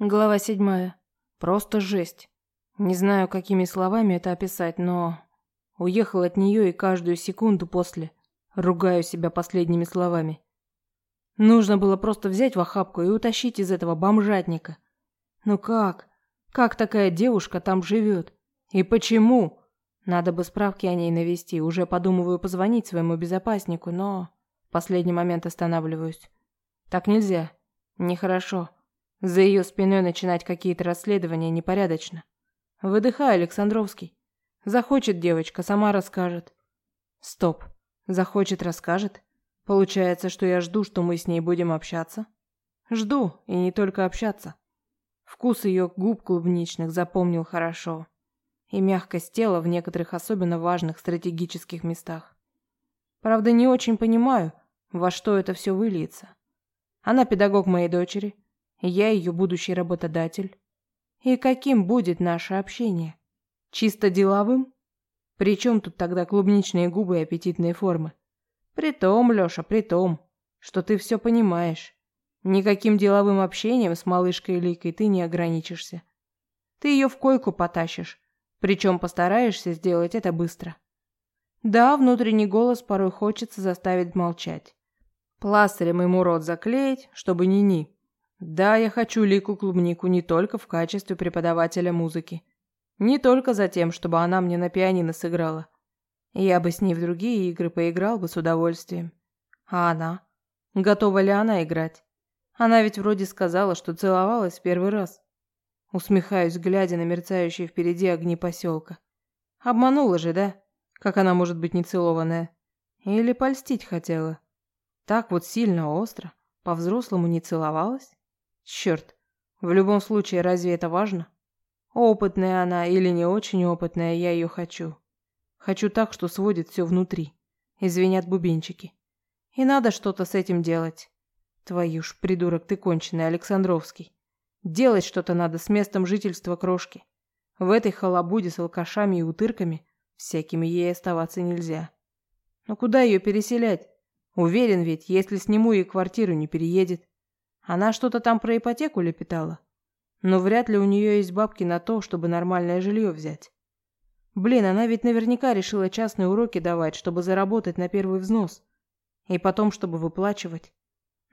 Глава седьмая. Просто жесть. Не знаю, какими словами это описать, но... Уехал от нее и каждую секунду после ругаю себя последними словами. Нужно было просто взять в охапку и утащить из этого бомжатника. Ну как? Как такая девушка там живет? И почему? Надо бы справки о ней навести. Уже подумываю позвонить своему безопаснику, но... В последний момент останавливаюсь. Так нельзя. Нехорошо. За ее спиной начинать какие-то расследования непорядочно. Выдыхай, Александровский. Захочет девочка, сама расскажет. Стоп. Захочет, расскажет. Получается, что я жду, что мы с ней будем общаться? Жду, и не только общаться. Вкус ее губ клубничных запомнил хорошо. И мягкость тела в некоторых особенно важных стратегических местах. Правда, не очень понимаю, во что это все выльется. Она педагог моей дочери, я ее будущий работодатель. И каким будет наше общение? Чисто деловым? Причем тут тогда клубничные губы и аппетитные формы? Притом, Леша, притом, что ты все понимаешь. Никаким деловым общением с малышкой Ликой ты не ограничишься. Ты ее в койку потащишь, причем постараешься сделать это быстро. Да, внутренний голос порой хочется заставить молчать. Пластырем ему рот заклеить, чтобы ни-ни. Да, я хочу Лику Клубнику не только в качестве преподавателя музыки. Не только за тем, чтобы она мне на пианино сыграла. Я бы с ней в другие игры поиграл бы с удовольствием. А она? Готова ли она играть? Она ведь вроде сказала, что целовалась в первый раз. Усмехаюсь, глядя на мерцающие впереди огни поселка. Обманула же, да? Как она может быть нецелованная? Или польстить хотела? Так вот сильно остро. По-взрослому не целовалась? Черт, в любом случае, разве это важно? Опытная она или не очень опытная, я ее хочу. Хочу так, что сводит все внутри. Извинят бубенчики. И надо что-то с этим делать. Твою ж, придурок ты конченый, Александровский. Делать что-то надо с местом жительства крошки. В этой халабуде с алкашами и утырками всякими ей оставаться нельзя. Но куда ее переселять? Уверен ведь, если сниму ей квартиру, не переедет. Она что-то там про ипотеку лепетала. Но вряд ли у нее есть бабки на то, чтобы нормальное жилье взять. Блин, она ведь наверняка решила частные уроки давать, чтобы заработать на первый взнос. И потом, чтобы выплачивать.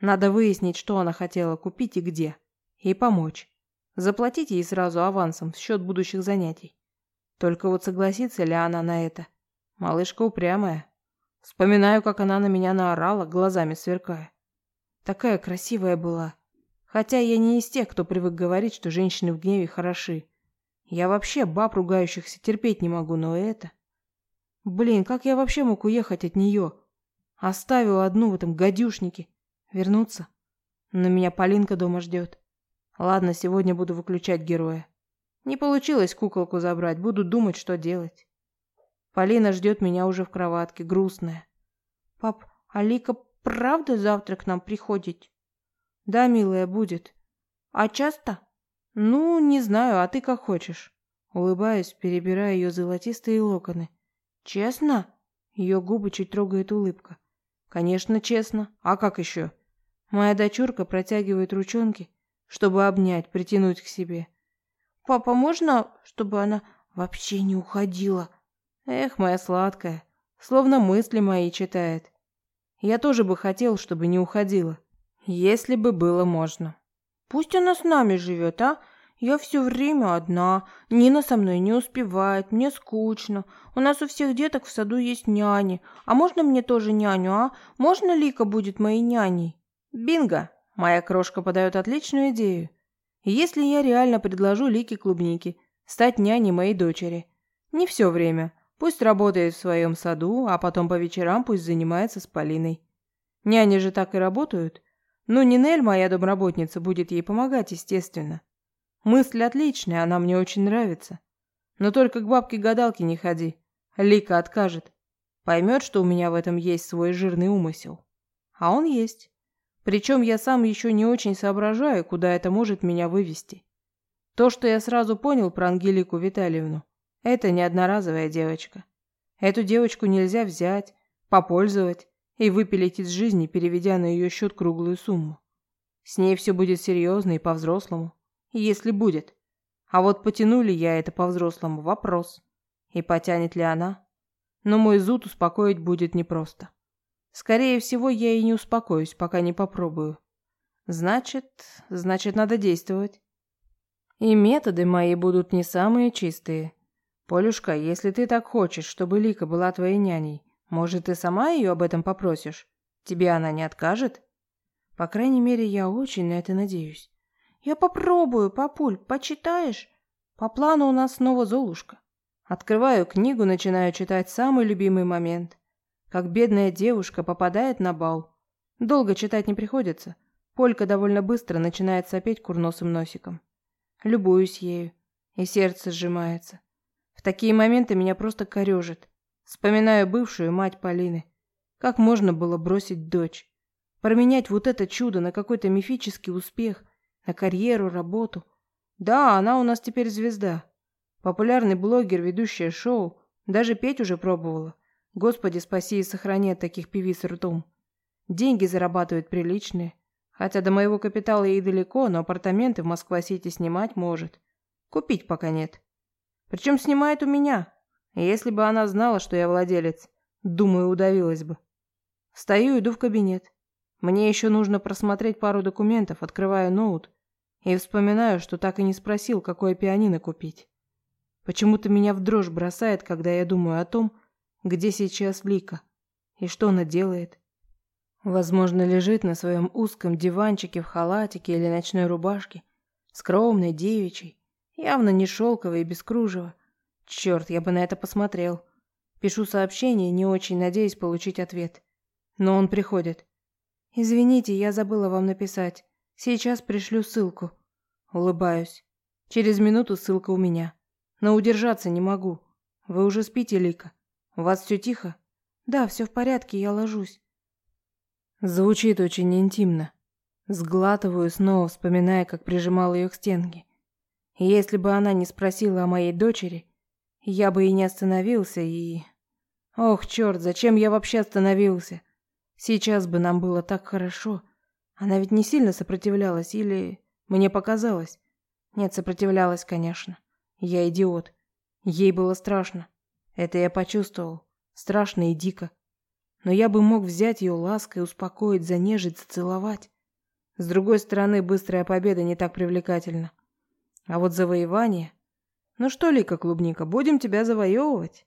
Надо выяснить, что она хотела купить и где. И помочь. Заплатить ей сразу авансом в счет будущих занятий. Только вот согласится ли она на это? Малышка упрямая. Вспоминаю, как она на меня наорала, глазами сверкая. Такая красивая была. Хотя я не из тех, кто привык говорить, что женщины в гневе хороши. Я вообще баб ругающихся терпеть не могу, но это... Блин, как я вообще мог уехать от нее? Оставил одну в этом гадюшнике. Вернуться? Но меня Полинка дома ждет. Ладно, сегодня буду выключать героя. Не получилось куколку забрать, буду думать, что делать. Полина ждет меня уже в кроватке, грустная. Пап, Алика правда завтра к нам приходит? Да, милая, будет. А часто? Ну, не знаю, а ты как хочешь. Улыбаюсь, перебирая ее золотистые локоны. Честно? Ее губы чуть трогает улыбка. Конечно, честно. А как еще? Моя дочурка протягивает ручонки, чтобы обнять, притянуть к себе. Папа, можно, чтобы она вообще не уходила? Эх, моя сладкая, словно мысли мои читает. Я тоже бы хотел, чтобы не уходила. Если бы было можно. Пусть она с нами живет, а? Я все время одна. Нина со мной не успевает, мне скучно. У нас у всех деток в саду есть няни. А можно мне тоже няню, а? Можно Лика будет моей няней? Бинго! Моя крошка подает отличную идею. Если я реально предложу Лике клубники стать няней моей дочери. Не все время. Пусть работает в своем саду, а потом по вечерам пусть занимается с Полиной. Няни же так и работают. Ну, Нинель, моя домработница, будет ей помогать, естественно. Мысль отличная, она мне очень нравится. Но только к бабке-гадалке не ходи. Лика откажет. Поймет, что у меня в этом есть свой жирный умысел. А он есть. Причем я сам еще не очень соображаю, куда это может меня вывести. То, что я сразу понял про Ангелику Витальевну, это не одноразовая девочка. Эту девочку нельзя взять, попользовать и выпилить из жизни, переведя на ее счет круглую сумму. С ней все будет серьезно и по-взрослому. Если будет. А вот потяну ли я это по-взрослому – вопрос. И потянет ли она? Но мой зуд успокоить будет непросто. Скорее всего, я и не успокоюсь, пока не попробую. Значит, значит, надо действовать. И методы мои будут не самые чистые. Полюшка, если ты так хочешь, чтобы Лика была твоей няней, может, ты сама ее об этом попросишь? Тебе она не откажет? По крайней мере, я очень на это надеюсь. Я попробую, папуль, почитаешь? По плану у нас снова Золушка. Открываю книгу, начинаю читать самый любимый момент. Как бедная девушка попадает на бал. Долго читать не приходится. Полька довольно быстро начинает сопеть курносым носиком. Любуюсь ею, и сердце сжимается. Такие моменты меня просто корежит. Вспоминаю бывшую мать Полины. Как можно было бросить дочь? Променять вот это чудо на какой-то мифический успех, на карьеру, работу. Да, она у нас теперь звезда. Популярный блогер, ведущая шоу. Даже петь уже пробовала. Господи, спаси и сохрани от таких певиц ртом. Деньги зарабатывает приличные. Хотя до моего капитала ей далеко, но апартаменты в Москва-Сити снимать может. Купить пока нет. Причем снимает у меня. Если бы она знала, что я владелец, думаю, удавилась бы. Встаю, иду в кабинет. Мне еще нужно просмотреть пару документов, открываю ноут и вспоминаю, что так и не спросил, какое пианино купить. Почему-то меня в дрожь бросает, когда я думаю о том, где сейчас Лика и что она делает. Возможно, лежит на своем узком диванчике в халатике или ночной рубашке, скромной, девичьей, явно не шелковой и без кружева. Черт, я бы на это посмотрел. Пишу сообщение, не очень надеясь получить ответ. Но он приходит. «Извините, я забыла вам написать. Сейчас пришлю ссылку». Улыбаюсь. Через минуту ссылка у меня. Но удержаться не могу. Вы уже спите, Лика? У вас все тихо? Да, все в порядке, я ложусь. Звучит очень интимно. Сглатываю снова, вспоминая, как прижимал ее к стенке. Если бы она не спросила о моей дочери, я бы и не остановился, и... Ох, черт, зачем я вообще остановился? Сейчас бы нам было так хорошо. Она ведь не сильно сопротивлялась, или... Мне показалось. Нет, сопротивлялась, конечно. Я идиот. Ей было страшно. Это я почувствовал. Страшно и дико. Но я бы мог взять ее лаской, успокоить, занежить, зацеловать. С другой стороны, быстрая победа не так привлекательна. А вот завоевание... Ну что, Лика Клубника, будем тебя завоевывать?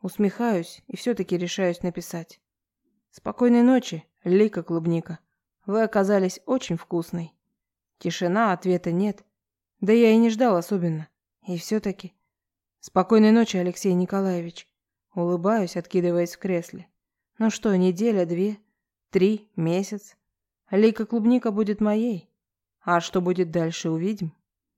Усмехаюсь и все-таки решаюсь написать. Спокойной ночи, Лика Клубника. Вы оказались очень вкусной. Тишина, ответа нет. Да я и не ждал особенно. И все-таки... Спокойной ночи, Алексей Николаевич. Улыбаюсь, откидываясь в кресле. Ну что, неделя, две, три, месяц. Лика Клубника будет моей. А что будет дальше, увидим.